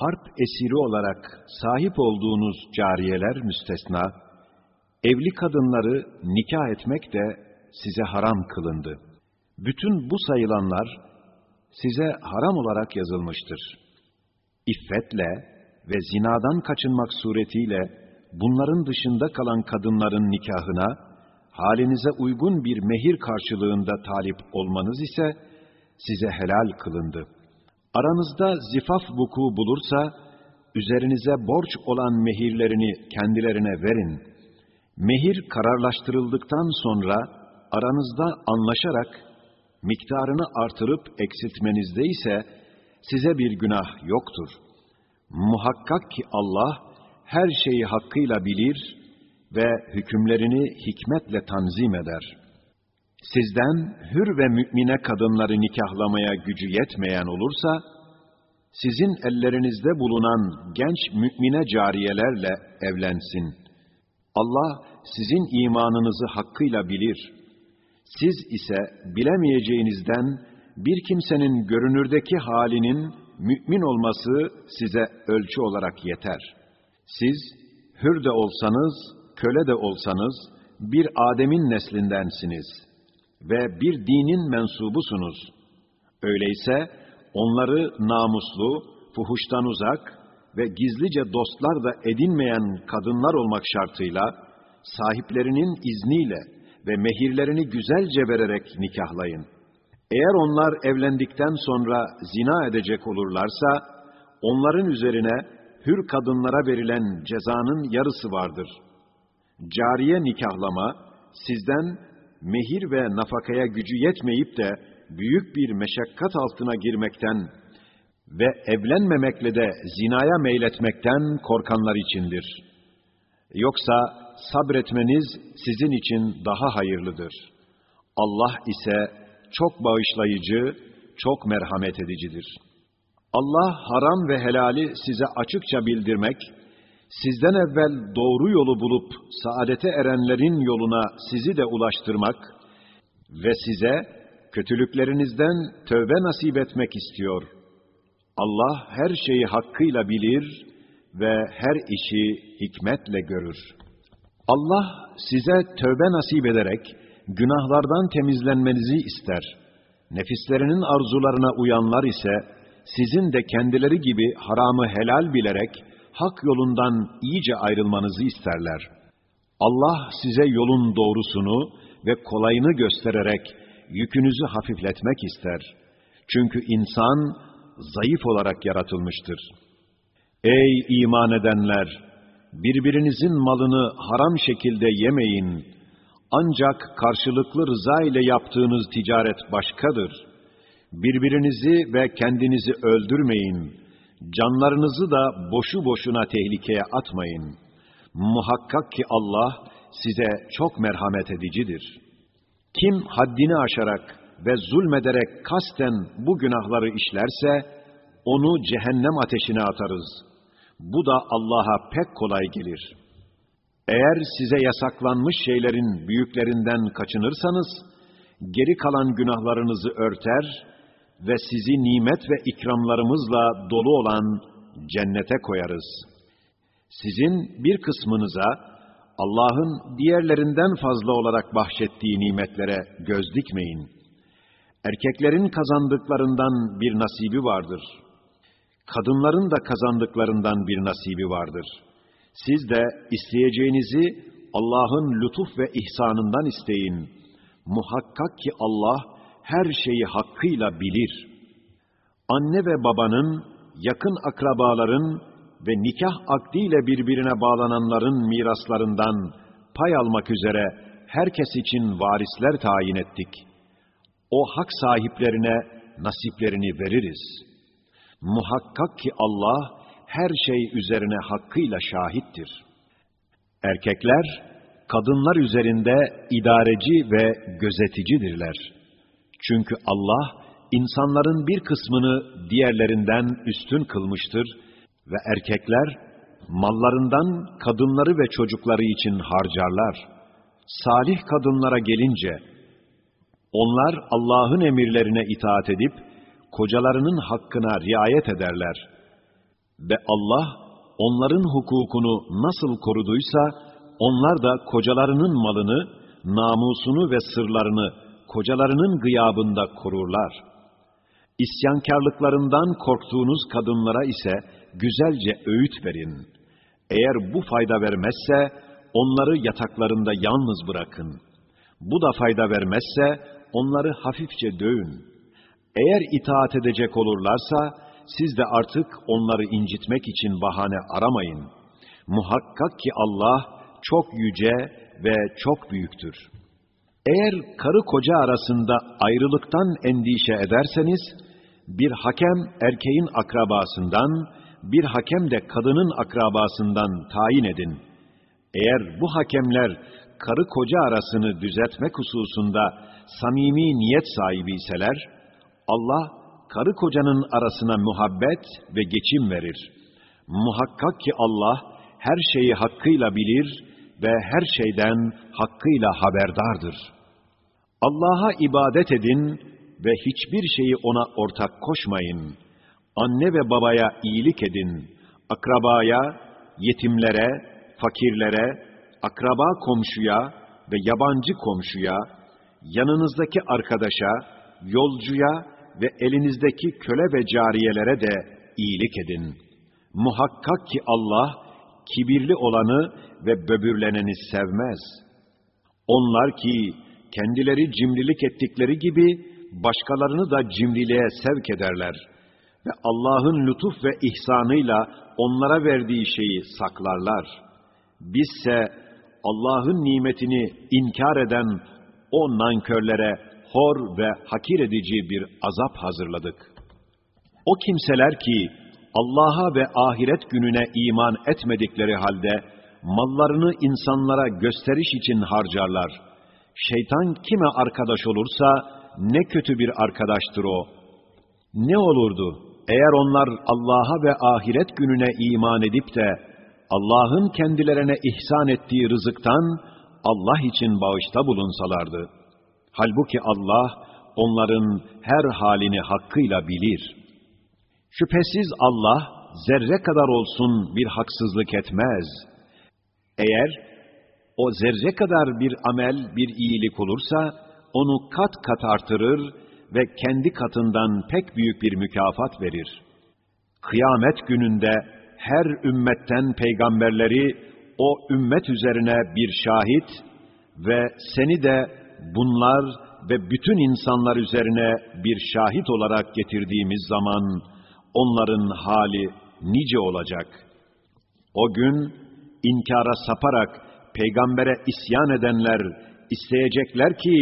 harp esiri olarak sahip olduğunuz cariyeler müstesna, evli kadınları nikah etmek de size haram kılındı. Bütün bu sayılanlar size haram olarak yazılmıştır. İffetle ve zinadan kaçınmak suretiyle bunların dışında kalan kadınların nikahına, halinize uygun bir mehir karşılığında talip olmanız ise size helal kılındı. Aranızda zifaf vuku bulursa, üzerinize borç olan mehirlerini kendilerine verin. Mehir kararlaştırıldıktan sonra aranızda anlaşarak miktarını artırıp eksiltmenizde ise size bir günah yoktur. Muhakkak ki Allah her şeyi hakkıyla bilir ve hükümlerini hikmetle tanzim eder. Sizden hür ve mümine kadınları nikahlamaya gücü yetmeyen olursa, sizin ellerinizde bulunan genç mümine cariyelerle evlensin. Allah sizin imanınızı hakkıyla bilir. Siz ise bilemeyeceğinizden bir kimsenin görünürdeki halinin mümin olması size ölçü olarak yeter. Siz hür de olsanız, köle de olsanız bir Adem'in neslindensiniz ve bir dinin mensubusunuz. Öyleyse onları namuslu, fuhuştan uzak ve gizlice dostlar da edinmeyen kadınlar olmak şartıyla sahiplerinin izniyle ve mehirlerini güzelce vererek nikahlayın. Eğer onlar evlendikten sonra zina edecek olurlarsa, onların üzerine hür kadınlara verilen cezanın yarısı vardır. Cariye nikahlama, sizden mehir ve nafakaya gücü yetmeyip de büyük bir meşakkat altına girmekten ve evlenmemekle de zinaya meyletmekten korkanlar içindir. Yoksa sabretmeniz sizin için daha hayırlıdır. Allah ise çok bağışlayıcı, çok merhamet edicidir. Allah haram ve helali size açıkça bildirmek, sizden evvel doğru yolu bulup saadete erenlerin yoluna sizi de ulaştırmak ve size kötülüklerinizden tövbe nasip etmek istiyor. Allah her şeyi hakkıyla bilir ve her işi hikmetle görür. Allah size tövbe nasip ederek günahlardan temizlenmenizi ister. Nefislerinin arzularına uyanlar ise sizin de kendileri gibi haramı helal bilerek hak yolundan iyice ayrılmanızı isterler. Allah size yolun doğrusunu ve kolayını göstererek yükünüzü hafifletmek ister. Çünkü insan zayıf olarak yaratılmıştır. Ey iman edenler! Birbirinizin malını haram şekilde yemeyin. Ancak karşılıklı rıza ile yaptığınız ticaret başkadır. Birbirinizi ve kendinizi öldürmeyin. Canlarınızı da boşu boşuna tehlikeye atmayın. Muhakkak ki Allah size çok merhamet edicidir. Kim haddini aşarak ve zulmederek kasten bu günahları işlerse, onu cehennem ateşine atarız. Bu da Allah'a pek kolay gelir. Eğer size yasaklanmış şeylerin büyüklerinden kaçınırsanız, geri kalan günahlarınızı örter ve sizi nimet ve ikramlarımızla dolu olan cennete koyarız. Sizin bir kısmınıza Allah'ın diğerlerinden fazla olarak bahşettiği nimetlere göz dikmeyin. Erkeklerin kazandıklarından bir nasibi vardır. Kadınların da kazandıklarından bir nasibi vardır. Siz de isteyeceğinizi Allah'ın lütuf ve ihsanından isteyin. Muhakkak ki Allah her şeyi hakkıyla bilir. Anne ve babanın, yakın akrabaların ve nikah akdiyle birbirine bağlananların miraslarından pay almak üzere herkes için varisler tayin ettik. O hak sahiplerine nasiplerini veririz. Muhakkak ki Allah her şey üzerine hakkıyla şahittir. Erkekler, kadınlar üzerinde idareci ve gözeticidirler. Çünkü Allah, insanların bir kısmını diğerlerinden üstün kılmıştır ve erkekler, mallarından kadınları ve çocukları için harcarlar. Salih kadınlara gelince, onlar Allah'ın emirlerine itaat edip, kocalarının hakkına riayet ederler. Ve Allah onların hukukunu nasıl koruduysa, onlar da kocalarının malını, namusunu ve sırlarını kocalarının gıyabında korurlar. İsyankarlıklarından korktuğunuz kadınlara ise güzelce öğüt verin. Eğer bu fayda vermezse, onları yataklarında yalnız bırakın. Bu da fayda vermezse, onları hafifçe dövün. Eğer itaat edecek olurlarsa, siz de artık onları incitmek için bahane aramayın. Muhakkak ki Allah çok yüce ve çok büyüktür. Eğer karı koca arasında ayrılıktan endişe ederseniz, bir hakem erkeğin akrabasından, bir hakem de kadının akrabasından tayin edin. Eğer bu hakemler karı koca arasını düzeltmek hususunda samimi niyet sahibi iseler, Allah karı kocanın arasına muhabbet ve geçim verir. Muhakkak ki Allah her şeyi hakkıyla bilir ve her şeyden hakkıyla haberdardır. Allah'a ibadet edin ve hiçbir şeyi ona ortak koşmayın. Anne ve babaya iyilik edin. Akrabaya, yetimlere, fakirlere, akraba komşuya ve yabancı komşuya, yanınızdaki arkadaşa, yolcuya ve elinizdeki köle ve cariyelere de iyilik edin. Muhakkak ki Allah, kibirli olanı ve böbürleneni sevmez. Onlar ki, kendileri cimrilik ettikleri gibi, başkalarını da cimriliğe sevk ederler. Ve Allah'ın lütuf ve ihsanıyla onlara verdiği şeyi saklarlar. Bizse Allah'ın nimetini inkar eden o nankörlere hor ve hakir edici bir azap hazırladık. O kimseler ki Allah'a ve ahiret gününe iman etmedikleri halde mallarını insanlara gösteriş için harcarlar. Şeytan kime arkadaş olursa ne kötü bir arkadaştır o. Ne olurdu eğer onlar Allah'a ve ahiret gününe iman edip de Allah'ın kendilerine ihsan ettiği rızıktan Allah için bağışta bulunsalardı. Halbuki Allah onların her halini hakkıyla bilir. Şüphesiz Allah zerre kadar olsun bir haksızlık etmez. Eğer o zerre kadar bir amel, bir iyilik olursa onu kat kat artırır ve kendi katından pek büyük bir mükafat verir. Kıyamet gününde her ümmetten peygamberleri o ümmet üzerine bir şahit ve seni de bunlar ve bütün insanlar üzerine bir şahit olarak getirdiğimiz zaman onların hali nice olacak. O gün inkara saparak peygambere isyan edenler isteyecekler ki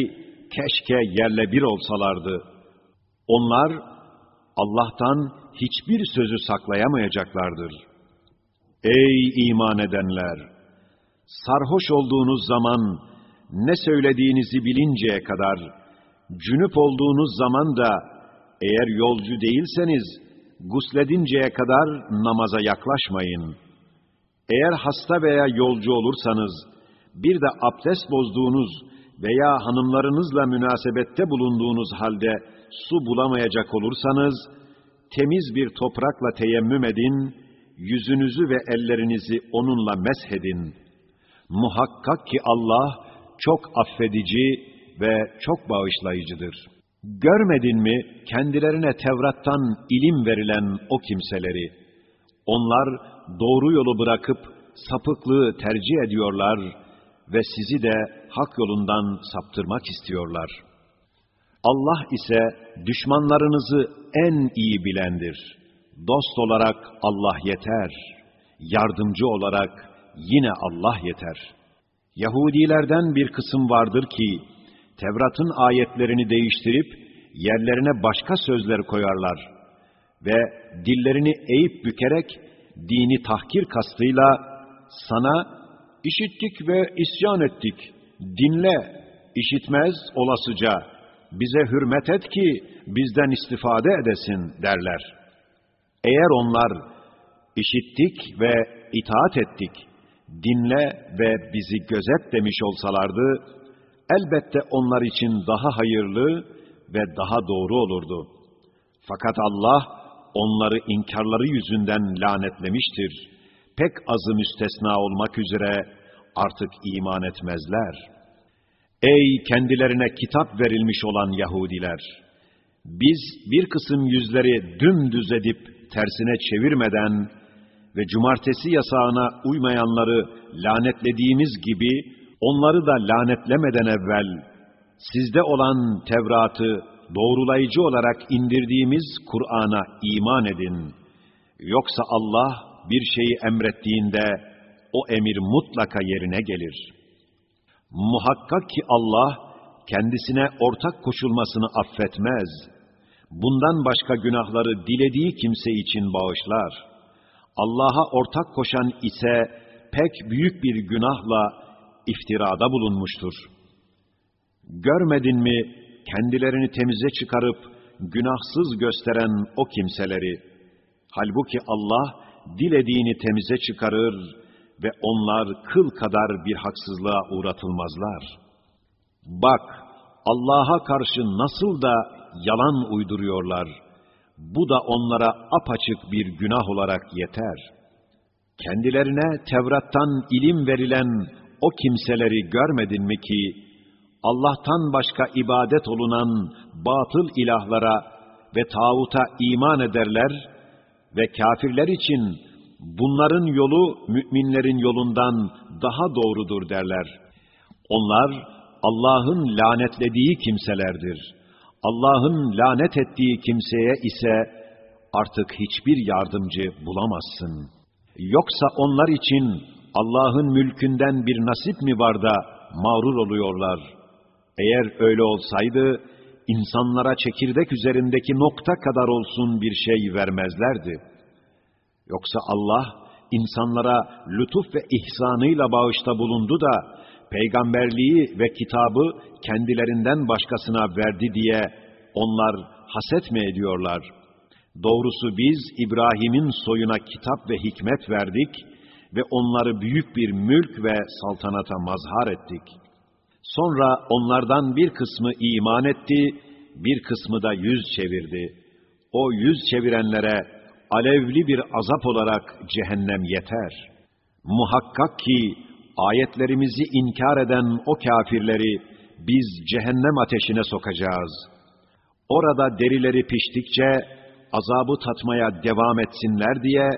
keşke yerle bir olsalardı. Onlar Allah'tan hiçbir sözü saklayamayacaklardır. Ey iman edenler! Sarhoş olduğunuz zaman ne söylediğinizi bilinceye kadar, cünüp olduğunuz zaman da eğer yolcu değilseniz, gusledinceye kadar namaza yaklaşmayın. Eğer hasta veya yolcu olursanız, bir de abdest bozduğunuz veya hanımlarınızla münasebette bulunduğunuz halde su bulamayacak olursanız, temiz bir toprakla teyemmüm edin, yüzünüzü ve ellerinizi onunla meshedin. Muhakkak ki Allah çok affedici ve çok bağışlayıcıdır. Görmedin mi kendilerine Tevrat'tan ilim verilen o kimseleri? Onlar doğru yolu bırakıp sapıklığı tercih ediyorlar ve sizi de hak yolundan saptırmak istiyorlar. Allah ise düşmanlarınızı en iyi bilendir. Dost olarak Allah yeter. Yardımcı olarak yine Allah yeter. Yahudilerden bir kısım vardır ki, Tevrat'ın ayetlerini değiştirip, yerlerine başka sözler koyarlar ve dillerini eğip bükerek, dini tahkir kastıyla, sana işittik ve isyan ettik, dinle, işitmez olasıca, bize hürmet et ki bizden istifade edesin derler. Eğer onlar işittik ve itaat ettik, dinle ve bizi gözet demiş olsalardı, elbette onlar için daha hayırlı ve daha doğru olurdu. Fakat Allah onları inkarları yüzünden lanetlemiştir. Pek azı müstesna olmak üzere artık iman etmezler. Ey kendilerine kitap verilmiş olan Yahudiler! Biz bir kısım yüzleri dümdüz edip tersine çevirmeden ve cumartesi yasağına uymayanları lanetlediğimiz gibi onları da lanetlemeden evvel sizde olan Tevrat'ı doğrulayıcı olarak indirdiğimiz Kur'an'a iman edin. Yoksa Allah bir şeyi emrettiğinde o emir mutlaka yerine gelir. Muhakkak ki Allah kendisine ortak koşulmasını affetmez. Bundan başka günahları dilediği kimse için bağışlar. Allah'a ortak koşan ise pek büyük bir günahla iftirada bulunmuştur. Görmedin mi kendilerini temize çıkarıp günahsız gösteren o kimseleri? Halbuki Allah dilediğini temize çıkarır ve onlar kıl kadar bir haksızlığa uğratılmazlar. Bak, Allah'a karşı nasıl da yalan uyduruyorlar. Bu da onlara apaçık bir günah olarak yeter. Kendilerine Tevrat'tan ilim verilen o kimseleri görmedin mi ki, Allah'tan başka ibadet olunan batıl ilahlara ve tağuta iman ederler ve kafirler için bunların yolu müminlerin yolundan daha doğrudur derler. Onlar Allah'ın lanetlediği kimselerdir. Allah'ın lanet ettiği kimseye ise artık hiçbir yardımcı bulamazsın. Yoksa onlar için Allah'ın mülkünden bir nasip mi var da mağrur oluyorlar? Eğer öyle olsaydı, insanlara çekirdek üzerindeki nokta kadar olsun bir şey vermezlerdi. Yoksa Allah, insanlara lütuf ve ihsanıyla bağışta bulundu da, peygamberliği ve kitabı kendilerinden başkasına verdi diye onlar haset mi ediyorlar? Doğrusu biz İbrahim'in soyuna kitap ve hikmet verdik ve onları büyük bir mülk ve saltanata mazhar ettik. Sonra onlardan bir kısmı iman etti, bir kısmı da yüz çevirdi. O yüz çevirenlere alevli bir azap olarak cehennem yeter. Muhakkak ki ayetlerimizi inkar eden o kafirleri biz cehennem ateşine sokacağız. Orada derileri piştikçe azabı tatmaya devam etsinler diye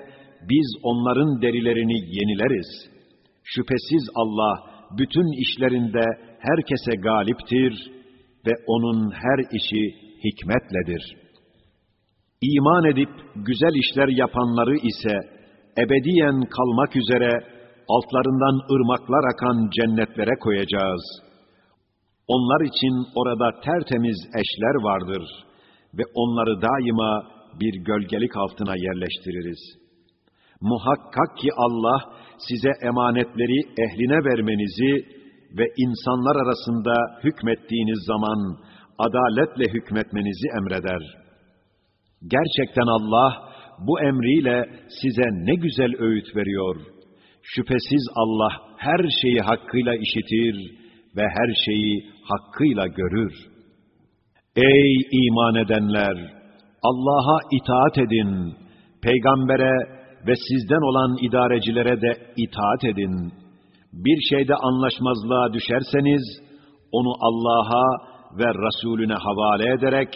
biz onların derilerini yenileriz. Şüphesiz Allah bütün işlerinde herkese galiptir ve onun her işi hikmetledir. İman edip güzel işler yapanları ise ebediyen kalmak üzere altlarından ırmaklar akan cennetlere koyacağız. Onlar için orada tertemiz eşler vardır ve onları daima bir gölgelik altına yerleştiririz.'' Muhakkak ki Allah size emanetleri ehline vermenizi ve insanlar arasında hükmettiğiniz zaman adaletle hükmetmenizi emreder. Gerçekten Allah bu emriyle size ne güzel öğüt veriyor. Şüphesiz Allah her şeyi hakkıyla işitir ve her şeyi hakkıyla görür. Ey iman edenler! Allah'a itaat edin, peygambere ve sizden olan idarecilere de itaat edin. Bir şeyde anlaşmazlığa düşerseniz, onu Allah'a ve Resulüne havale ederek,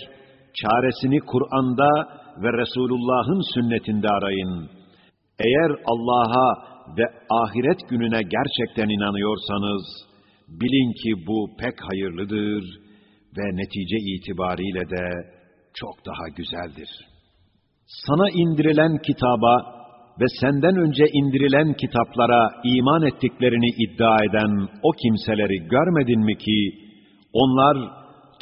çaresini Kur'an'da ve Resulullah'ın sünnetinde arayın. Eğer Allah'a ve ahiret gününe gerçekten inanıyorsanız, bilin ki bu pek hayırlıdır ve netice itibariyle de çok daha güzeldir. Sana indirilen kitaba ve senden önce indirilen kitaplara iman ettiklerini iddia eden o kimseleri görmedin mi ki, onlar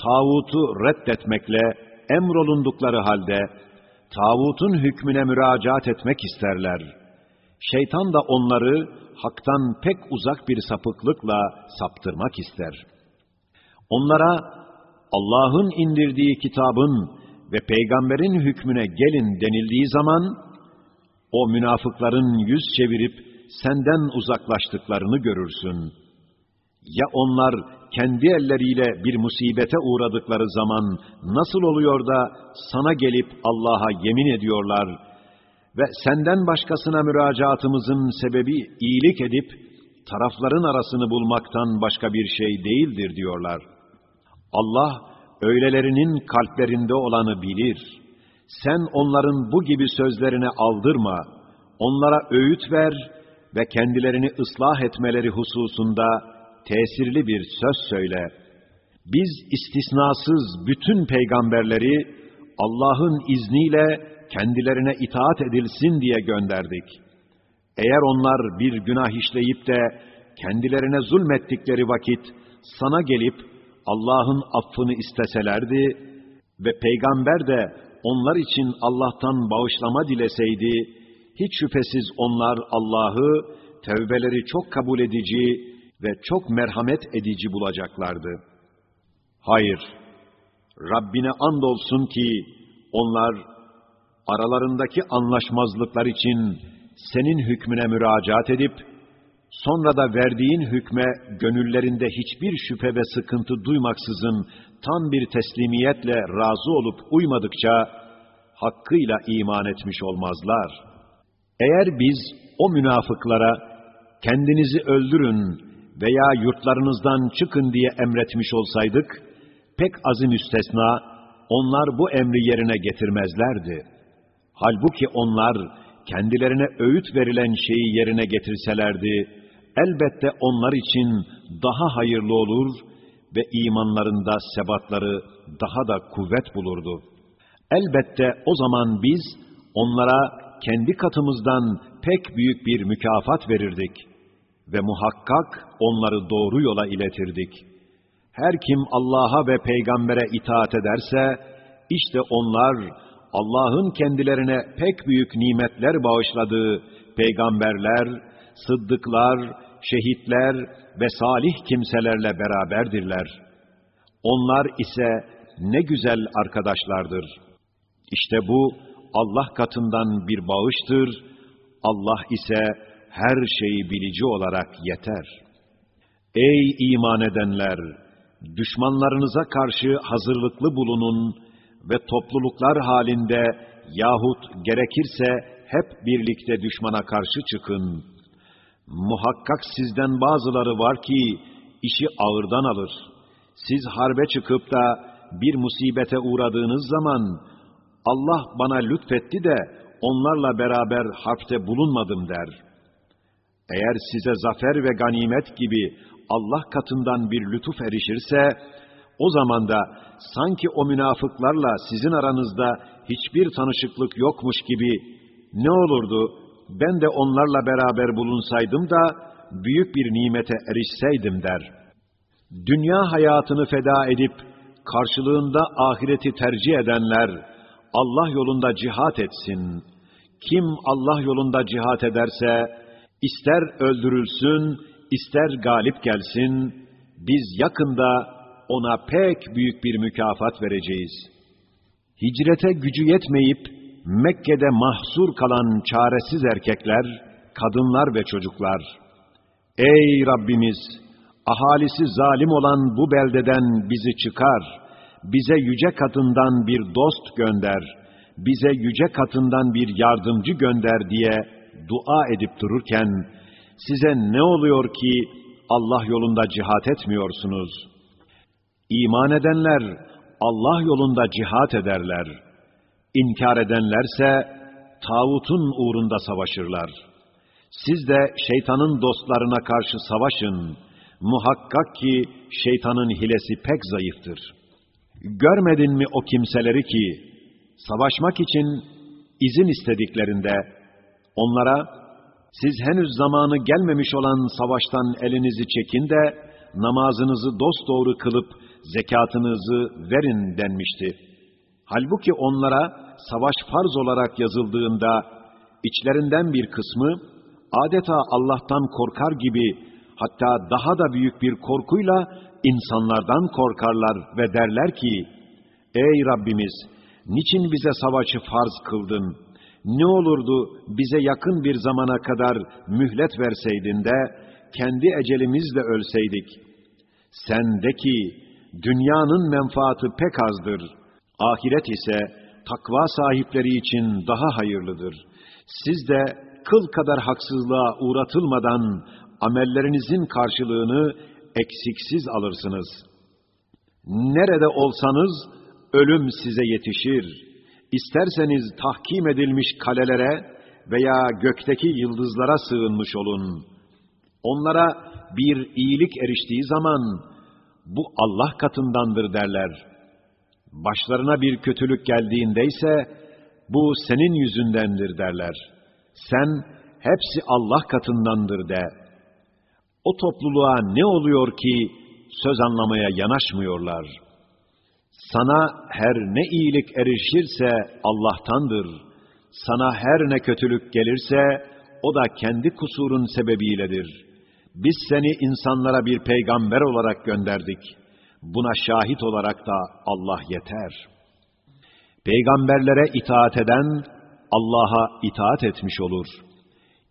tağutu reddetmekle emrolundukları halde, tağutun hükmüne müracaat etmek isterler. Şeytan da onları haktan pek uzak bir sapıklıkla saptırmak ister. Onlara Allah'ın indirdiği kitabın ve peygamberin hükmüne gelin denildiği zaman, o münafıkların yüz çevirip senden uzaklaştıklarını görürsün. Ya onlar kendi elleriyle bir musibete uğradıkları zaman nasıl oluyor da sana gelip Allah'a yemin ediyorlar ve senden başkasına müracaatımızın sebebi iyilik edip tarafların arasını bulmaktan başka bir şey değildir diyorlar. Allah öylelerinin kalplerinde olanı bilir. Sen onların bu gibi sözlerine aldırma, onlara öğüt ver ve kendilerini ıslah etmeleri hususunda tesirli bir söz söyle. Biz istisnasız bütün peygamberleri Allah'ın izniyle kendilerine itaat edilsin diye gönderdik. Eğer onlar bir günah işleyip de kendilerine zulmettikleri vakit sana gelip Allah'ın affını isteselerdi ve peygamber de onlar için Allah'tan bağışlama dileseydi, hiç şüphesiz onlar Allah'ı tevbeleri çok kabul edici ve çok merhamet edici bulacaklardı. Hayır, Rabbine andolsun ki onlar aralarındaki anlaşmazlıklar için senin hükmüne müracaat edip, sonra da verdiğin hükme gönüllerinde hiçbir şüphe ve sıkıntı duymaksızın tam bir teslimiyetle razı olup uymadıkça, hakkıyla iman etmiş olmazlar. Eğer biz o münafıklara, kendinizi öldürün veya yurtlarınızdan çıkın diye emretmiş olsaydık, pek azı müstesna, onlar bu emri yerine getirmezlerdi. Halbuki onlar, kendilerine öğüt verilen şeyi yerine getirselerdi, elbette onlar için daha hayırlı olur ve imanlarında sebatları daha da kuvvet bulurdu. Elbette o zaman biz onlara kendi katımızdan pek büyük bir mükafat verirdik ve muhakkak onları doğru yola iletirdik. Her kim Allah'a ve peygambere itaat ederse, işte onlar Allah'ın kendilerine pek büyük nimetler bağışladığı peygamberler, sıddıklar, şehitler ve salih kimselerle beraberdirler. Onlar ise ne güzel arkadaşlardır. İşte bu Allah katından bir bağıştır. Allah ise her şeyi bilici olarak yeter. Ey iman edenler! Düşmanlarınıza karşı hazırlıklı bulunun ve topluluklar halinde yahut gerekirse hep birlikte düşmana karşı çıkın. Muhakkak sizden bazıları var ki işi ağırdan alır. Siz harbe çıkıp da bir musibete uğradığınız zaman Allah bana lütfetti de onlarla beraber harpte bulunmadım der. Eğer size zafer ve ganimet gibi Allah katından bir lütuf erişirse, o zaman da sanki o münafıklarla sizin aranızda hiçbir tanışıklık yokmuş gibi ne olurdu ben de onlarla beraber bulunsaydım da büyük bir nimete erişseydim der. Dünya hayatını feda edip karşılığında ahireti tercih edenler Allah yolunda cihat etsin. Kim Allah yolunda cihat ederse ister öldürülsün, ister galip gelsin, biz yakında ona pek büyük bir mükafat vereceğiz. Hicrete gücü yetmeyip Mekke'de mahsur kalan çaresiz erkekler, kadınlar ve çocuklar. Ey Rabbimiz! Ahalisi zalim olan bu beldeden bizi çıkar. Bize yüce katından bir dost gönder. Bize yüce katından bir yardımcı gönder diye dua edip dururken, size ne oluyor ki Allah yolunda cihat etmiyorsunuz?'' İman edenler Allah yolunda cihat ederler. İnkar edenlerse tağutun uğrunda savaşırlar. Siz de şeytanın dostlarına karşı savaşın. Muhakkak ki şeytanın hilesi pek zayıftır. Görmedin mi o kimseleri ki, savaşmak için izin istediklerinde, onlara, siz henüz zamanı gelmemiş olan savaştan elinizi çekin de, namazınızı dosdoğru kılıp, zekatınızı verin denmişti. Halbuki onlara savaş farz olarak yazıldığında içlerinden bir kısmı adeta Allah'tan korkar gibi hatta daha da büyük bir korkuyla insanlardan korkarlar ve derler ki Ey Rabbimiz niçin bize savaşı farz kıldın? Ne olurdu bize yakın bir zamana kadar mühlet verseydin de kendi ecelimizle ölseydik.'' Sen de ki, dünyanın menfaati pek azdır. Ahiret ise takva sahipleri için daha hayırlıdır. Siz de kıl kadar haksızlığa uğratılmadan amellerinizin karşılığını eksiksiz alırsınız. Nerede olsanız ölüm size yetişir. İsterseniz tahkim edilmiş kalelere veya gökteki yıldızlara sığınmış olun. Onlara bir iyilik eriştiği zaman bu Allah katındandır derler. Başlarına bir kötülük geldiğinde ise bu senin yüzündendir derler. Sen hepsi Allah katındandır de. O topluluğa ne oluyor ki söz anlamaya yanaşmıyorlar? Sana her ne iyilik erişirse Allah'tandır. Sana her ne kötülük gelirse o da kendi kusurun sebebiyledir. Biz seni insanlara bir peygamber olarak gönderdik. Buna şahit olarak da Allah yeter. Peygamberlere itaat eden Allah'a itaat etmiş olur.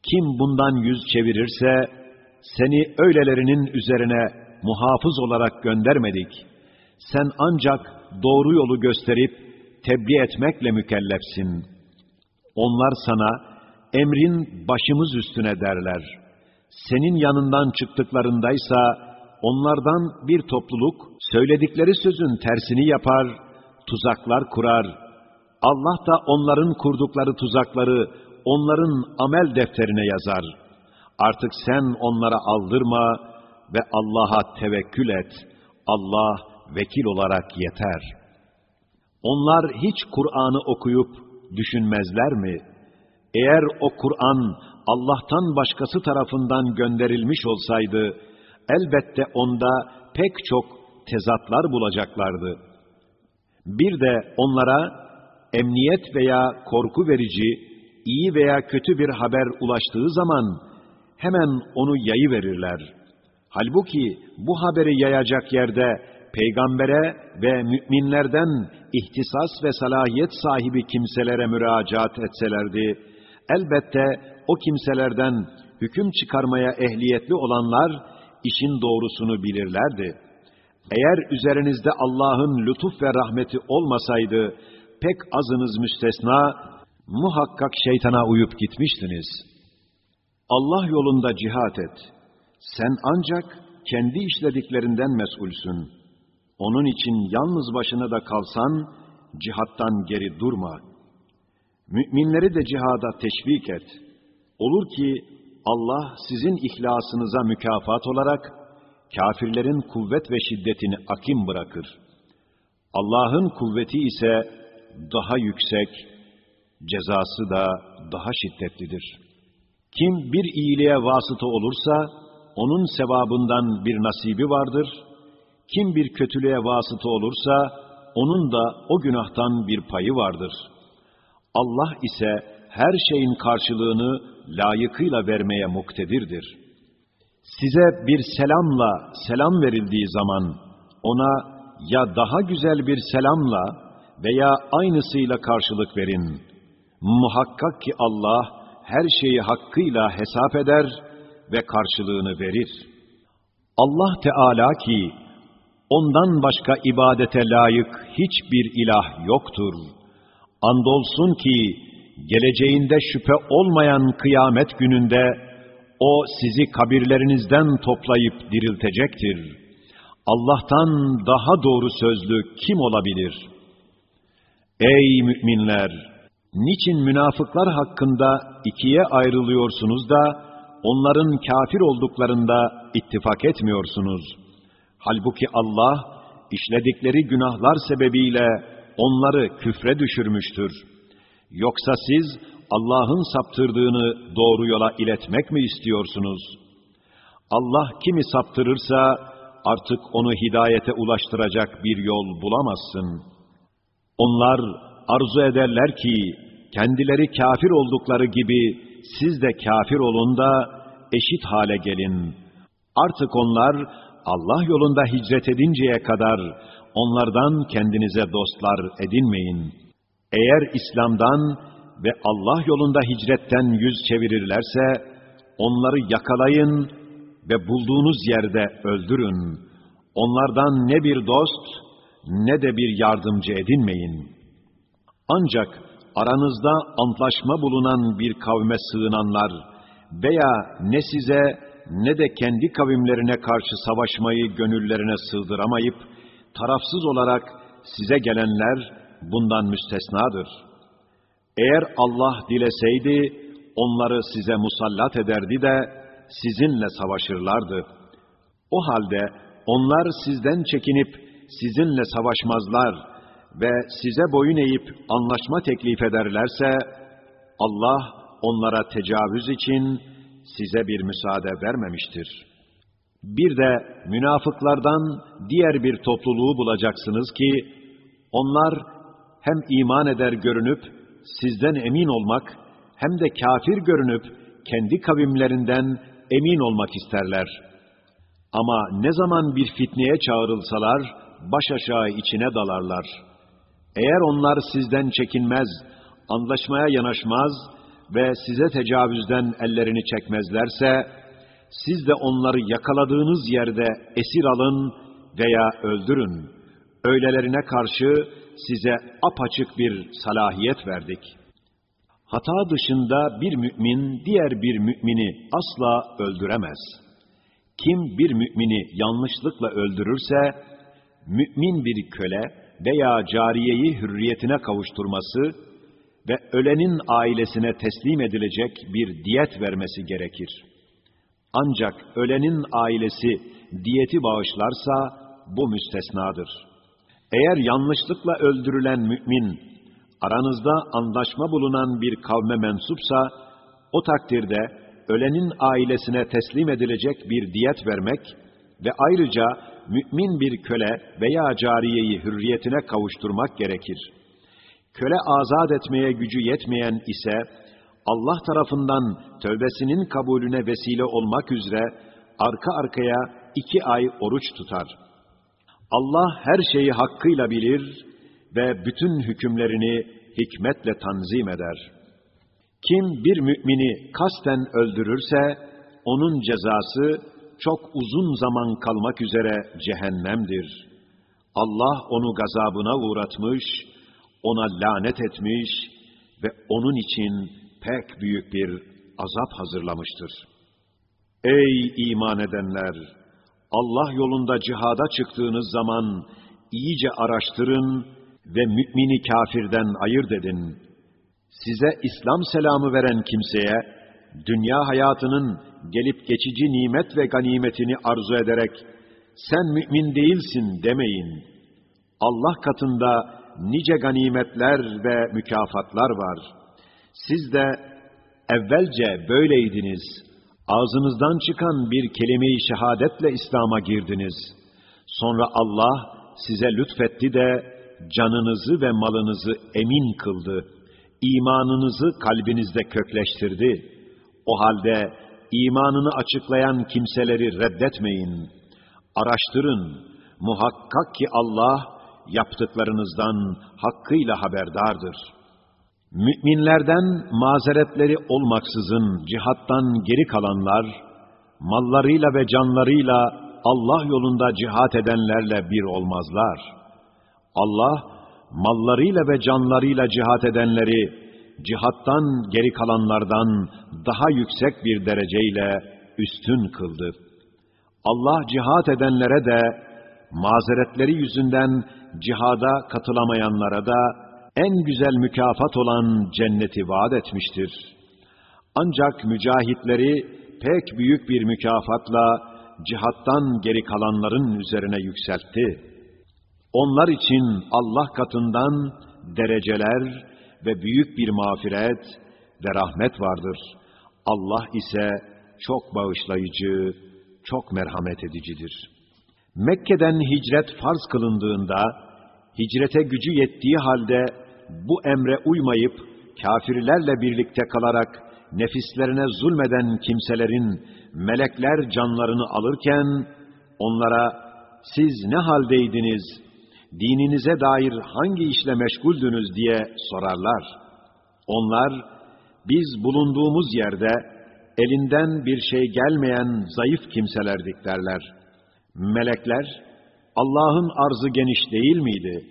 Kim bundan yüz çevirirse seni öylelerinin üzerine muhafız olarak göndermedik. Sen ancak doğru yolu gösterip tebliğ etmekle mükellefsin. Onlar sana emrin başımız üstüne derler. Senin yanından çıktıklarındaysa onlardan bir topluluk söyledikleri sözün tersini yapar, tuzaklar kurar. Allah da onların kurdukları tuzakları onların amel defterine yazar. Artık sen onlara aldırma ve Allah'a tevekkül et. Allah vekil olarak yeter. Onlar hiç Kur'an'ı okuyup düşünmezler mi? Eğer o Kur'an Allah'tan başkası tarafından gönderilmiş olsaydı, elbette onda pek çok tezatlar bulacaklardı. Bir de onlara emniyet veya korku verici, iyi veya kötü bir haber ulaştığı zaman hemen onu yayı verirler. Halbuki bu haberi yayacak yerde peygambere ve müminlerden ihtisas ve salahiyet sahibi kimselere müracaat etselerdi, elbette o kimselerden hüküm çıkarmaya ehliyetli olanlar işin doğrusunu bilirlerdi. Eğer üzerinizde Allah'ın lütuf ve rahmeti olmasaydı, pek azınız müstesna, muhakkak şeytana uyup gitmiştiniz. Allah yolunda cihat et. Sen ancak kendi işlediklerinden mesulsün.'' Onun için yalnız başına da kalsan, cihattan geri durma. Müminleri de cihada teşvik et. Olur ki Allah sizin ihlasınıza mükafat olarak, kafirlerin kuvvet ve şiddetini akim bırakır. Allah'ın kuvveti ise daha yüksek, cezası da daha şiddetlidir. Kim bir iyiliğe vasıta olursa, onun sevabından bir nasibi vardır.'' Kim bir kötülüğe vasıta olursa, onun da o günahtan bir payı vardır. Allah ise her şeyin karşılığını layıkıyla vermeye muktedirdir. Size bir selamla selam verildiği zaman, ona ya daha güzel bir selamla veya aynısıyla karşılık verin. Muhakkak ki Allah her şeyi hakkıyla hesap eder ve karşılığını verir. Allah Teala ki Ondan başka ibadete layık hiçbir ilah yoktur. Andolsun ki geleceğinde şüphe olmayan kıyamet gününde o sizi kabirlerinizden toplayıp diriltecektir. Allah'tan daha doğru sözlü kim olabilir? Ey müminler! Niçin münafıklar hakkında ikiye ayrılıyorsunuz da onların kafir olduklarında ittifak etmiyorsunuz?'' Halbuki Allah işledikleri günahlar sebebiyle onları küfre düşürmüştür. Yoksa siz Allah'ın saptırdığını doğru yola iletmek mi istiyorsunuz? Allah kimi saptırırsa artık onu hidayete ulaştıracak bir yol bulamazsın. Onlar arzu ederler ki kendileri kafir oldukları gibi siz de kafir olun da eşit hale gelin. Artık onlar Allah yolunda hicret edinceye kadar onlardan kendinize dostlar edinmeyin. Eğer İslam'dan ve Allah yolunda hicretten yüz çevirirlerse, onları yakalayın ve bulduğunuz yerde öldürün. Onlardan ne bir dost ne de bir yardımcı edinmeyin. Ancak aranızda antlaşma bulunan bir kavme sığınanlar veya ne size ne de kendi kavimlerine karşı savaşmayı gönüllerine sığdıramayıp, tarafsız olarak size gelenler bundan müstesnadır. Eğer Allah dileseydi, onları size musallat ederdi de, sizinle savaşırlardı. O halde onlar sizden çekinip, sizinle savaşmazlar ve size boyun eğip anlaşma teklif ederlerse, Allah onlara tecavüz için size bir müsaade vermemiştir. Bir de münafıklardan diğer bir topluluğu bulacaksınız ki, onlar hem iman eder görünüp, sizden emin olmak, hem de kafir görünüp, kendi kavimlerinden emin olmak isterler. Ama ne zaman bir fitneye çağrılsalar, baş aşağı içine dalarlar. Eğer onlar sizden çekinmez, anlaşmaya yanaşmaz ve size tecavüzden ellerini çekmezlerse, siz de onları yakaladığınız yerde esir alın veya öldürün. Öylelerine karşı size apaçık bir salahiyet verdik. Hata dışında bir mümin diğer bir mümini asla öldüremez. Kim bir mümini yanlışlıkla öldürürse, mümin bir köle veya cariyeyi hürriyetine kavuşturması ve ölenin ailesine teslim edilecek bir diyet vermesi gerekir. Ancak ölenin ailesi diyeti bağışlarsa bu müstesnadır. Eğer yanlışlıkla öldürülen mümin, aranızda anlaşma bulunan bir kavme mensupsa, o takdirde ölenin ailesine teslim edilecek bir diyet vermek ve ayrıca mümin bir köle veya cariyeyi hürriyetine kavuşturmak gerekir.'' köle azat etmeye gücü yetmeyen ise, Allah tarafından tövbesinin kabulüne vesile olmak üzere arka arkaya iki ay oruç tutar. Allah her şeyi hakkıyla bilir ve bütün hükümlerini hikmetle tanzim eder. Kim bir mümini kasten öldürürse, onun cezası çok uzun zaman kalmak üzere cehennemdir. Allah onu gazabına uğratmış, ona lanet etmiş ve onun için pek büyük bir azap hazırlamıştır. Ey iman edenler! Allah yolunda cihada çıktığınız zaman iyice araştırın ve mümini kafirden ayırt edin. Size İslam selamı veren kimseye, dünya hayatının gelip geçici nimet ve ganimetini arzu ederek, sen mümin değilsin demeyin. Allah katında nice ganimetler ve mükafatlar var. Siz de evvelce böyleydiniz. Ağzınızdan çıkan bir kelime-i şehadetle İslam'a girdiniz. Sonra Allah size lütfetti de canınızı ve malınızı emin kıldı. İmanınızı kalbinizde kökleştirdi. O halde imanını açıklayan kimseleri reddetmeyin. Araştırın. Muhakkak ki Allah yaptıklarınızdan hakkıyla haberdardır. Müminlerden mazeretleri olmaksızın cihattan geri kalanlar, mallarıyla ve canlarıyla Allah yolunda cihat edenlerle bir olmazlar. Allah, mallarıyla ve canlarıyla cihat edenleri, cihattan geri kalanlardan daha yüksek bir dereceyle üstün kıldı. Allah cihat edenlere de, mazeretleri yüzünden cihada katılamayanlara da en güzel mükafat olan cenneti vaat etmiştir. Ancak mücahitleri pek büyük bir mükafatla cihattan geri kalanların üzerine yükseltti. Onlar için Allah katından dereceler ve büyük bir mağfiret ve rahmet vardır. Allah ise çok bağışlayıcı, çok merhamet edicidir.'' Mekke'den hicret farz kılındığında, hicrete gücü yettiği halde bu emre uymayıp, kafirlerle birlikte kalarak nefislerine zulmeden kimselerin melekler canlarını alırken, onlara siz ne haldeydiniz, dininize dair hangi işle meşguldünüz diye sorarlar. Onlar, biz bulunduğumuz yerde elinden bir şey gelmeyen zayıf kimselerdik derler.'' Melekler, Allah'ın arzı geniş değil miydi?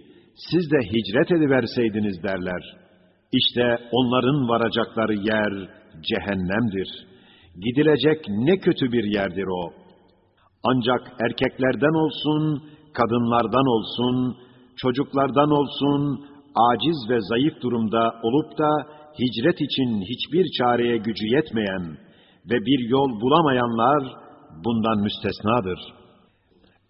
Siz de hicret ediverseydiniz derler. İşte onların varacakları yer cehennemdir. Gidilecek ne kötü bir yerdir o. Ancak erkeklerden olsun, kadınlardan olsun, çocuklardan olsun, aciz ve zayıf durumda olup da hicret için hiçbir çareye gücü yetmeyen ve bir yol bulamayanlar bundan müstesnadır.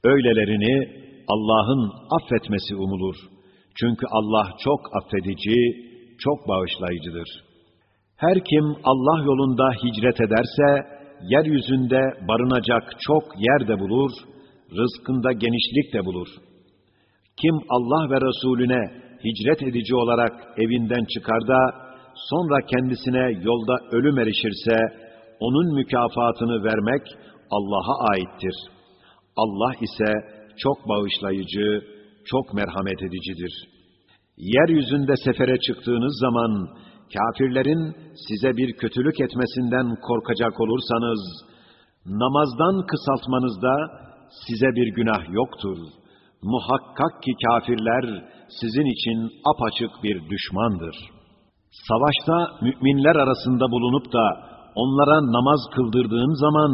Öylelerini Allah'ın affetmesi umulur. Çünkü Allah çok affedici, çok bağışlayıcıdır. Her kim Allah yolunda hicret ederse, yeryüzünde barınacak çok yer de bulur, rızkında genişlik de bulur. Kim Allah ve Resulüne hicret edici olarak evinden çıkar da, sonra kendisine yolda ölüm erişirse, onun mükafatını vermek Allah'a aittir. Allah ise çok bağışlayıcı, çok merhamet edicidir. Yeryüzünde sefere çıktığınız zaman, kafirlerin size bir kötülük etmesinden korkacak olursanız, namazdan kısaltmanızda size bir günah yoktur. Muhakkak ki kafirler sizin için apaçık bir düşmandır. Savaşta müminler arasında bulunup da onlara namaz kıldırdığın zaman,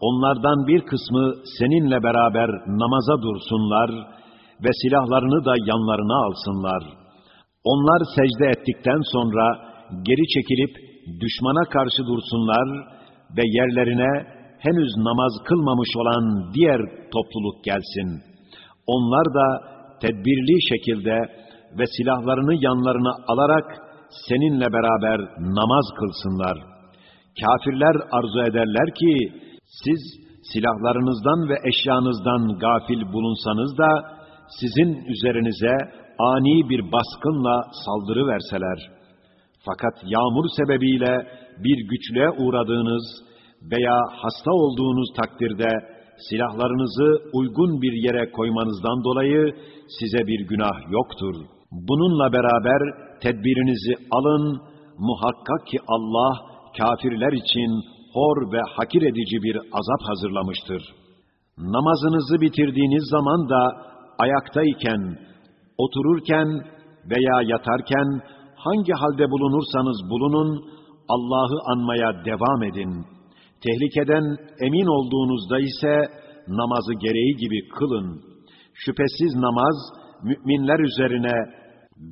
onlardan bir kısmı seninle beraber namaza dursunlar ve silahlarını da yanlarına alsınlar. Onlar secde ettikten sonra geri çekilip düşmana karşı dursunlar ve yerlerine henüz namaz kılmamış olan diğer topluluk gelsin. Onlar da tedbirli şekilde ve silahlarını yanlarına alarak seninle beraber namaz kılsınlar. Kafirler arzu ederler ki, siz silahlarınızdan ve eşyanızdan gafil bulunsanız da, sizin üzerinize ani bir baskınla saldırı verseler. Fakat yağmur sebebiyle bir güçlüğe uğradığınız veya hasta olduğunuz takdirde silahlarınızı uygun bir yere koymanızdan dolayı size bir günah yoktur. Bununla beraber tedbirinizi alın, muhakkak ki Allah kafirler için hor ve hakir edici bir azap hazırlamıştır. Namazınızı bitirdiğiniz zaman da ayaktayken, otururken veya yatarken hangi halde bulunursanız bulunun, Allah'ı anmaya devam edin. Tehlikeden emin olduğunuzda ise namazı gereği gibi kılın. Şüphesiz namaz, müminler üzerine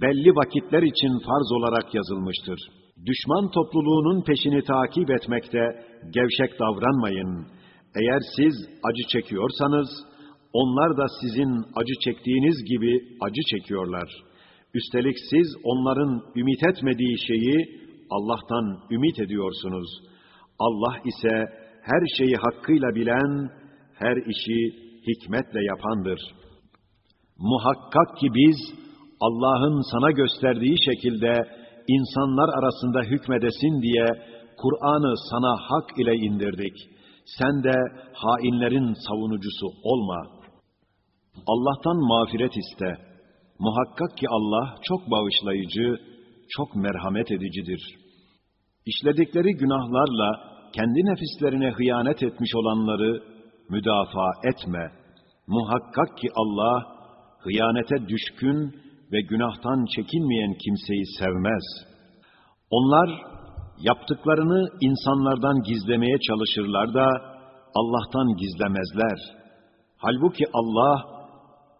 belli vakitler için farz olarak yazılmıştır. Düşman topluluğunun peşini takip etmekte gevşek davranmayın. Eğer siz acı çekiyorsanız, onlar da sizin acı çektiğiniz gibi acı çekiyorlar. Üstelik siz onların ümit etmediği şeyi Allah'tan ümit ediyorsunuz. Allah ise her şeyi hakkıyla bilen, her işi hikmetle yapandır. Muhakkak ki biz Allah'ın sana gösterdiği şekilde insanlar arasında hükmedesin diye Kur'an'ı sana hak ile indirdik. Sen de hainlerin savunucusu olma. Allah'tan mağfiret iste. Muhakkak ki Allah çok bağışlayıcı, çok merhamet edicidir. İşledikleri günahlarla kendi nefislerine hıyanet etmiş olanları müdafaa etme. Muhakkak ki Allah hıyanete düşkün ve günahtan çekinmeyen kimseyi sevmez. Onlar yaptıklarını insanlardan gizlemeye çalışırlar da Allah'tan gizlemezler. Halbuki Allah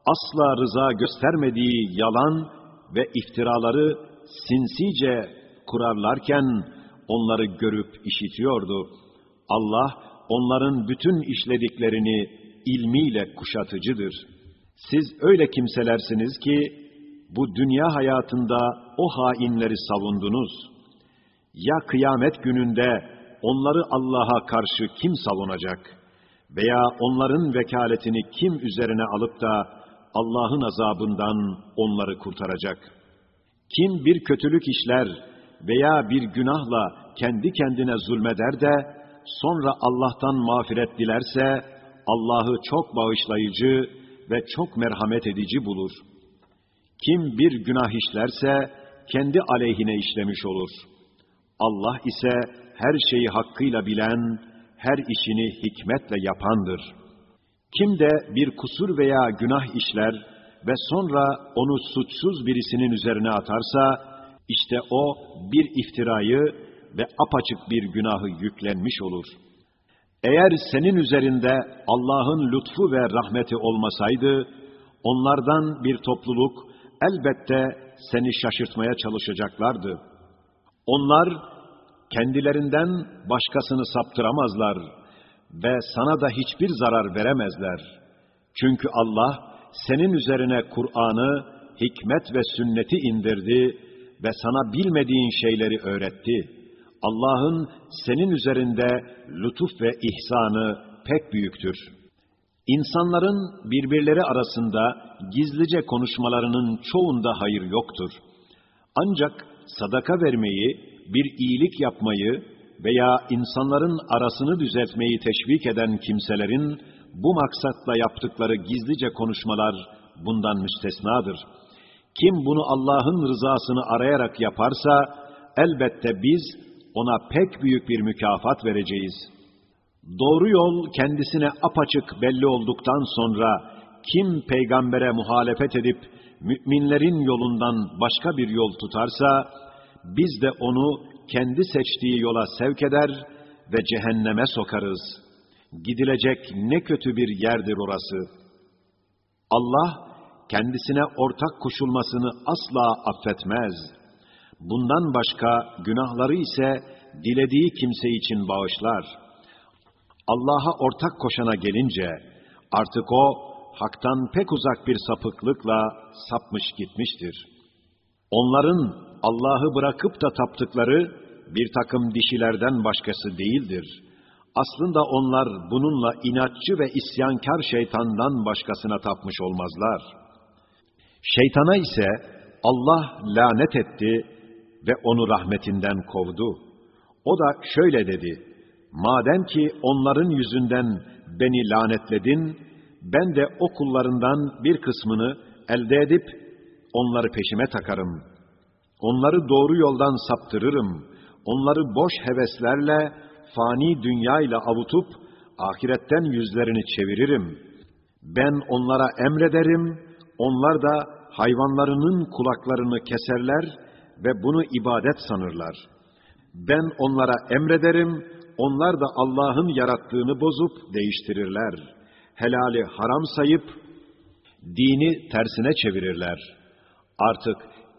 asla rıza göstermediği yalan ve iftiraları sinsice kurarlarken onları görüp işitiyordu. Allah onların bütün işlediklerini ilmiyle kuşatıcıdır. Siz öyle kimselersiniz ki bu dünya hayatında o hainleri savundunuz. Ya kıyamet gününde onları Allah'a karşı kim savunacak? Veya onların vekaletini kim üzerine alıp da Allah'ın azabından onları kurtaracak? Kim bir kötülük işler veya bir günahla kendi kendine zulmeder de sonra Allah'tan mağfiret dilerse Allah'ı çok bağışlayıcı ve çok merhamet edici bulur. Kim bir günah işlerse kendi aleyhine işlemiş olur. Allah ise her şeyi hakkıyla bilen, her işini hikmetle yapandır. Kim de bir kusur veya günah işler ve sonra onu suçsuz birisinin üzerine atarsa, işte o bir iftirayı ve apaçık bir günahı yüklenmiş olur. Eğer senin üzerinde Allah'ın lütfu ve rahmeti olmasaydı, onlardan bir topluluk elbette seni şaşırtmaya çalışacaklardı. Onlar kendilerinden başkasını saptıramazlar ve sana da hiçbir zarar veremezler. Çünkü Allah senin üzerine Kur'an'ı, hikmet ve sünneti indirdi ve sana bilmediğin şeyleri öğretti. Allah'ın senin üzerinde lütuf ve ihsanı pek büyüktür. İnsanların birbirleri arasında gizlice konuşmalarının çoğunda hayır yoktur. Ancak sadaka vermeyi, bir iyilik yapmayı veya insanların arasını düzeltmeyi teşvik eden kimselerin bu maksatla yaptıkları gizlice konuşmalar bundan müstesnadır. Kim bunu Allah'ın rızasını arayarak yaparsa, elbette biz ona pek büyük bir mükafat vereceğiz. Doğru yol kendisine apaçık belli olduktan sonra, kim peygambere muhalefet edip, müminlerin yolundan başka bir yol tutarsa, biz de onu kendi seçtiği yola sevk eder ve cehenneme sokarız. Gidilecek ne kötü bir yerdir orası. Allah, kendisine ortak koşulmasını asla affetmez. Bundan başka günahları ise dilediği kimse için bağışlar. Allah'a ortak koşana gelince, artık o, haktan pek uzak bir sapıklıkla sapmış gitmiştir. Onların Allah'ı bırakıp da taptıkları bir takım dişilerden başkası değildir. Aslında onlar bununla inatçı ve isyankar şeytandan başkasına tapmış olmazlar. Şeytana ise Allah lanet etti ve onu rahmetinden kovdu. O da şöyle dedi, Madem ki onların yüzünden beni lanetledin, ben de o kullarından bir kısmını elde edip onları peşime takarım. Onları doğru yoldan saptırırım. Onları boş heveslerle, fani dünyayla avutup, ahiretten yüzlerini çeviririm. Ben onlara emrederim, onlar da hayvanlarının kulaklarını keserler ve bunu ibadet sanırlar. Ben onlara emrederim, onlar da Allah'ın yarattığını bozup değiştirirler. Helali haram sayıp, dini tersine çevirirler. Artık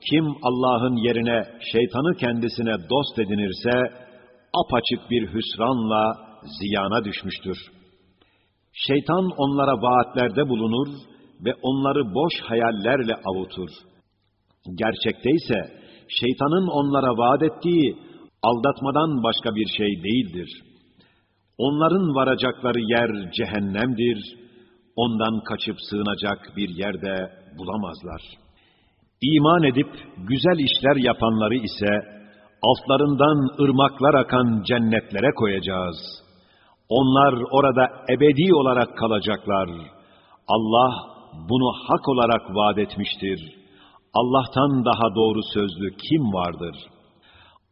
kim Allah'ın yerine şeytanı kendisine dost edinirse, apaçık bir hüsranla ziyana düşmüştür. Şeytan onlara vaatlerde bulunur ve onları boş hayallerle avutur. Gerçekte ise şeytanın onlara vaat ettiği aldatmadan başka bir şey değildir. Onların varacakları yer cehennemdir, ondan kaçıp sığınacak bir yerde bulamazlar.'' İman edip güzel işler yapanları ise altlarından ırmaklar akan cennetlere koyacağız. Onlar orada ebedi olarak kalacaklar. Allah bunu hak olarak vaat etmiştir. Allah'tan daha doğru sözlü kim vardır?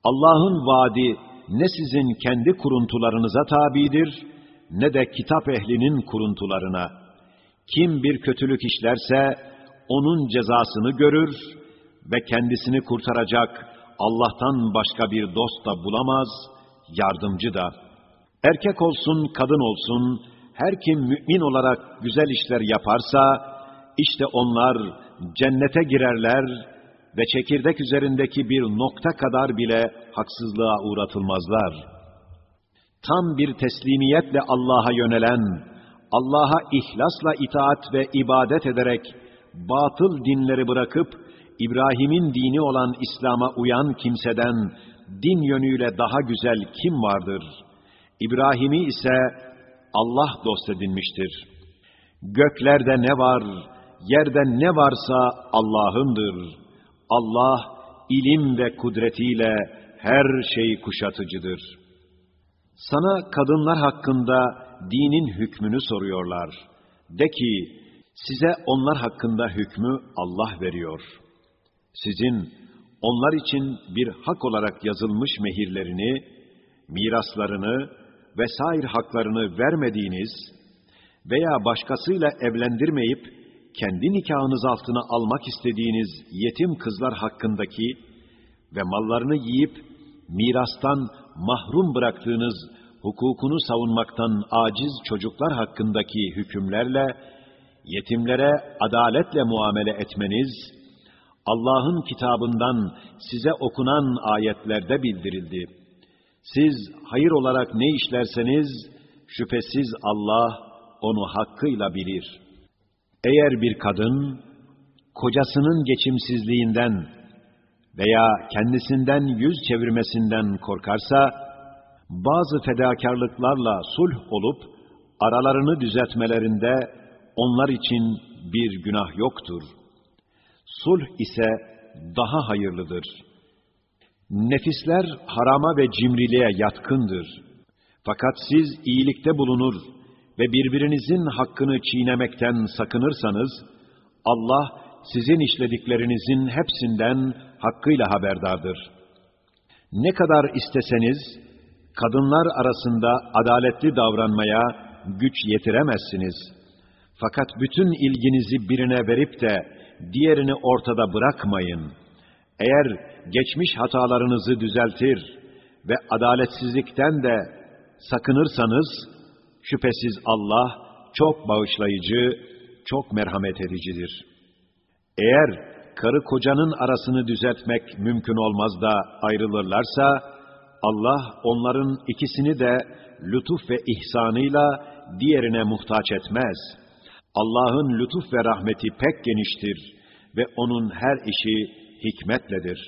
Allah'ın vaadi ne sizin kendi kuruntularınıza tabidir, ne de kitap ehlinin kuruntularına. Kim bir kötülük işlerse, onun cezasını görür ve kendisini kurtaracak Allah'tan başka bir dost da bulamaz, yardımcı da. Erkek olsun, kadın olsun, her kim mümin olarak güzel işler yaparsa, işte onlar cennete girerler ve çekirdek üzerindeki bir nokta kadar bile haksızlığa uğratılmazlar. Tam bir teslimiyetle Allah'a yönelen, Allah'a ihlasla itaat ve ibadet ederek batıl dinleri bırakıp İbrahim'in dini olan İslam'a uyan kimseden din yönüyle daha güzel kim vardır? İbrahim'i ise Allah dost edinmiştir. Göklerde ne var, yerde ne varsa Allah'ındır. Allah ilim ve kudretiyle her şeyi kuşatıcıdır. Sana kadınlar hakkında dinin hükmünü soruyorlar. De ki, Size onlar hakkında hükmü Allah veriyor. Sizin onlar için bir hak olarak yazılmış mehirlerini, miraslarını vesaire haklarını vermediğiniz veya başkasıyla evlendirmeyip kendi nikahınız altına almak istediğiniz yetim kızlar hakkındaki ve mallarını yiyip mirastan mahrum bıraktığınız hukukunu savunmaktan aciz çocuklar hakkındaki hükümlerle yetimlere adaletle muamele etmeniz Allah'ın kitabından size okunan ayetlerde bildirildi. Siz hayır olarak ne işlerseniz şüphesiz Allah onu hakkıyla bilir. Eğer bir kadın kocasının geçimsizliğinden veya kendisinden yüz çevirmesinden korkarsa, bazı fedakarlıklarla sulh olup, aralarını düzeltmelerinde onlar için bir günah yoktur. Sulh ise daha hayırlıdır. Nefisler harama ve cimriliğe yatkındır. Fakat siz iyilikte bulunur ve birbirinizin hakkını çiğnemekten sakınırsanız, Allah sizin işlediklerinizin hepsinden hakkıyla haberdardır. Ne kadar isteseniz, kadınlar arasında adaletli davranmaya güç yetiremezsiniz. Fakat bütün ilginizi birine verip de diğerini ortada bırakmayın. Eğer geçmiş hatalarınızı düzeltir ve adaletsizlikten de sakınırsanız, şüphesiz Allah çok bağışlayıcı, çok merhamet edicidir. Eğer karı kocanın arasını düzeltmek mümkün olmaz da ayrılırlarsa, Allah onların ikisini de lütuf ve ihsanıyla diğerine muhtaç etmez. Allah'ın lütuf ve rahmeti pek geniştir ve onun her işi hikmetledir.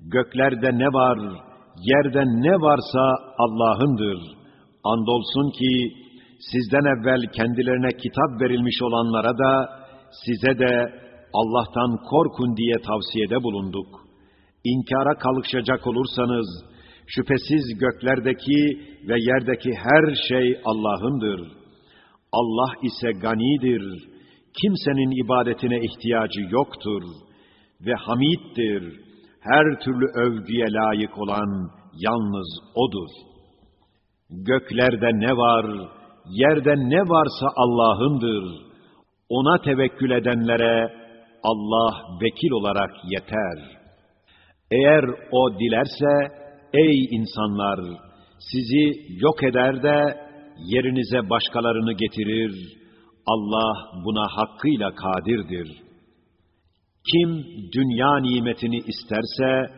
Göklerde ne var, yerde ne varsa Allah'ındır. Andolsun ki sizden evvel kendilerine kitap verilmiş olanlara da size de Allah'tan korkun diye tavsiyede bulunduk. İnkara kalkışacak olursanız, şüphesiz göklerdeki ve yerdeki her şey Allah'ındır. Allah ise ganidir, kimsenin ibadetine ihtiyacı yoktur ve hamiddir, her türlü övgüye layık olan yalnız O'dur. Göklerde ne var, yerde ne varsa Allah'ındır. Ona tevekkül edenlere Allah vekil olarak yeter. Eğer O dilerse, ey insanlar, sizi yok eder de yerinize başkalarını getirir. Allah buna hakkıyla kadirdir. Kim dünya nimetini isterse,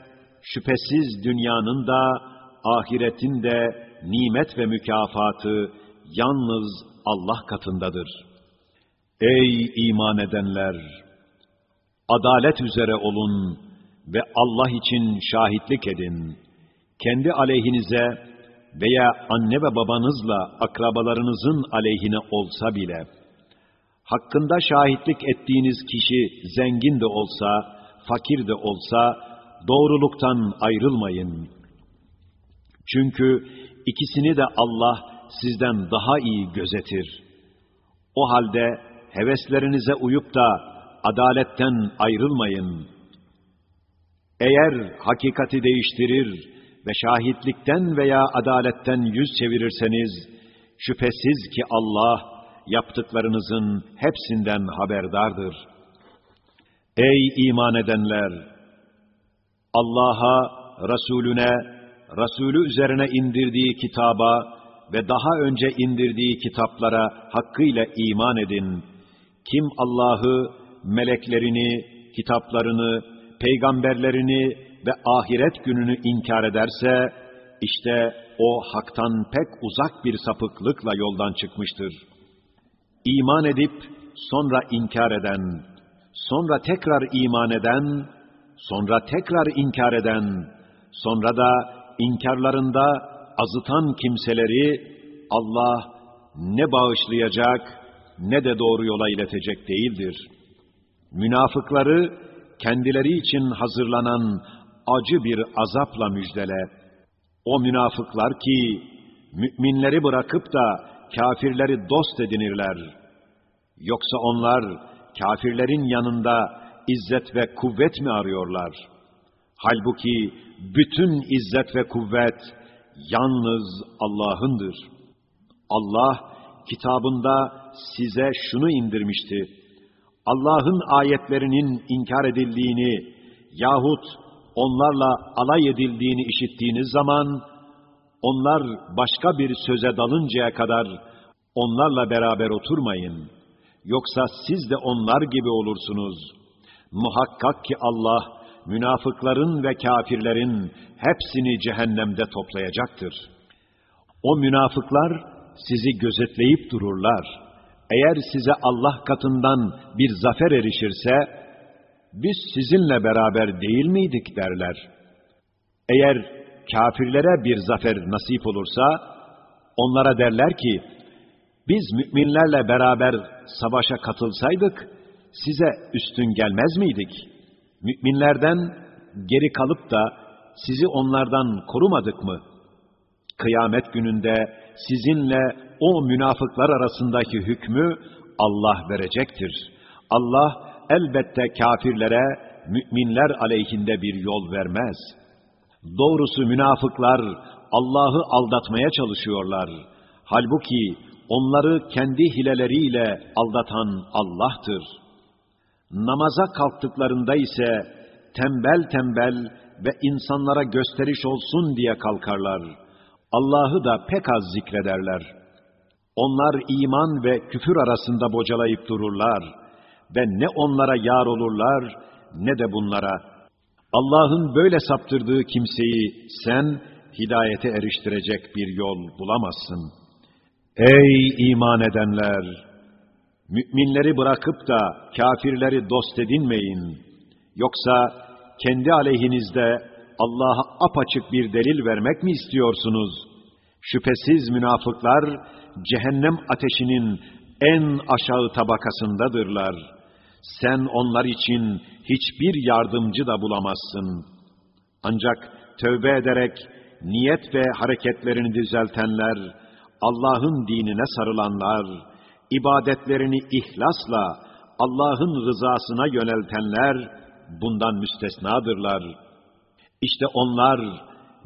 şüphesiz dünyanın da, ahiretin de nimet ve mükafatı yalnız Allah katındadır. Ey iman edenler! Adalet üzere olun ve Allah için şahitlik edin. Kendi aleyhinize veya anne ve babanızla akrabalarınızın aleyhine olsa bile, hakkında şahitlik ettiğiniz kişi zengin de olsa, fakir de olsa, doğruluktan ayrılmayın. Çünkü ikisini de Allah sizden daha iyi gözetir. O halde heveslerinize uyup da adaletten ayrılmayın. Eğer hakikati değiştirir ve şahitlikten veya adaletten yüz çevirirseniz, şüphesiz ki Allah yaptıklarınızın hepsinden haberdardır. Ey iman edenler! Allah'a, Resulüne, Resulü üzerine indirdiği kitaba ve daha önce indirdiği kitaplara hakkıyla iman edin. Kim Allah'ı meleklerini, kitaplarını, peygamberlerini ve ahiret gününü inkar ederse, işte o haktan pek uzak bir sapıklıkla yoldan çıkmıştır. İman edip sonra inkar eden, sonra tekrar iman eden, sonra tekrar inkar eden, sonra da inkarlarında azıtan kimseleri Allah ne bağışlayacak ne de doğru yola iletecek değildir.'' Münafıkları kendileri için hazırlanan acı bir azapla müjdele. O münafıklar ki müminleri bırakıp da kafirleri dost edinirler. Yoksa onlar kafirlerin yanında izzet ve kuvvet mi arıyorlar? Halbuki bütün izzet ve kuvvet yalnız Allah'ındır. Allah kitabında size şunu indirmişti. Allah'ın ayetlerinin inkar edildiğini yahut onlarla alay edildiğini işittiğiniz zaman, onlar başka bir söze dalıncaya kadar onlarla beraber oturmayın. Yoksa siz de onlar gibi olursunuz. Muhakkak ki Allah, münafıkların ve kafirlerin hepsini cehennemde toplayacaktır. O münafıklar sizi gözetleyip dururlar. Eğer size Allah katından bir zafer erişirse, biz sizinle beraber değil miydik derler. Eğer kafirlere bir zafer nasip olursa, onlara derler ki, biz müminlerle beraber savaşa katılsaydık, size üstün gelmez miydik? Müminlerden geri kalıp da sizi onlardan korumadık mı? Kıyamet gününde sizinle o münafıklar arasındaki hükmü Allah verecektir. Allah elbette kafirlere, müminler aleyhinde bir yol vermez. Doğrusu münafıklar Allah'ı aldatmaya çalışıyorlar. Halbuki onları kendi hileleriyle aldatan Allah'tır. Namaza kalktıklarında ise tembel tembel ve insanlara gösteriş olsun diye kalkarlar. Allah'ı da pek az zikrederler. Onlar iman ve küfür arasında bocalayıp dururlar ve ne onlara yar olurlar ne de bunlara. Allah'ın böyle saptırdığı kimseyi sen hidayete eriştirecek bir yol bulamazsın. Ey iman edenler! Müminleri bırakıp da kafirleri dost edinmeyin. Yoksa kendi aleyhinizde Allah'a apaçık bir delil vermek mi istiyorsunuz? Şüphesiz münafıklar cehennem ateşinin en aşağı tabakasındadırlar. Sen onlar için hiçbir yardımcı da bulamazsın. Ancak tövbe ederek niyet ve hareketlerini düzeltenler, Allah'ın dinine sarılanlar, ibadetlerini ihlasla Allah'ın rızasına yöneltenler bundan müstesnadırlar. İşte onlar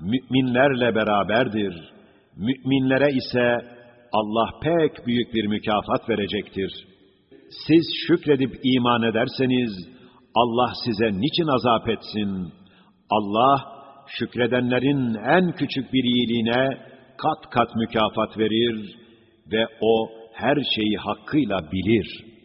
müminlerle beraberdir. Müminlere ise Allah pek büyük bir mükafat verecektir. Siz şükredip iman ederseniz, Allah size niçin azap etsin? Allah, şükredenlerin en küçük bir iyiliğine kat kat mükafat verir ve O her şeyi hakkıyla bilir.''